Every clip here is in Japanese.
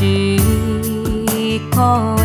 chỉ có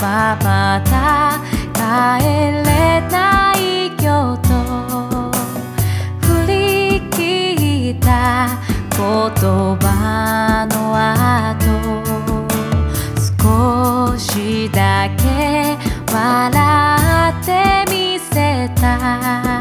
ままた帰れない今日と振り切った言葉の後少しだけ笑ってみせた。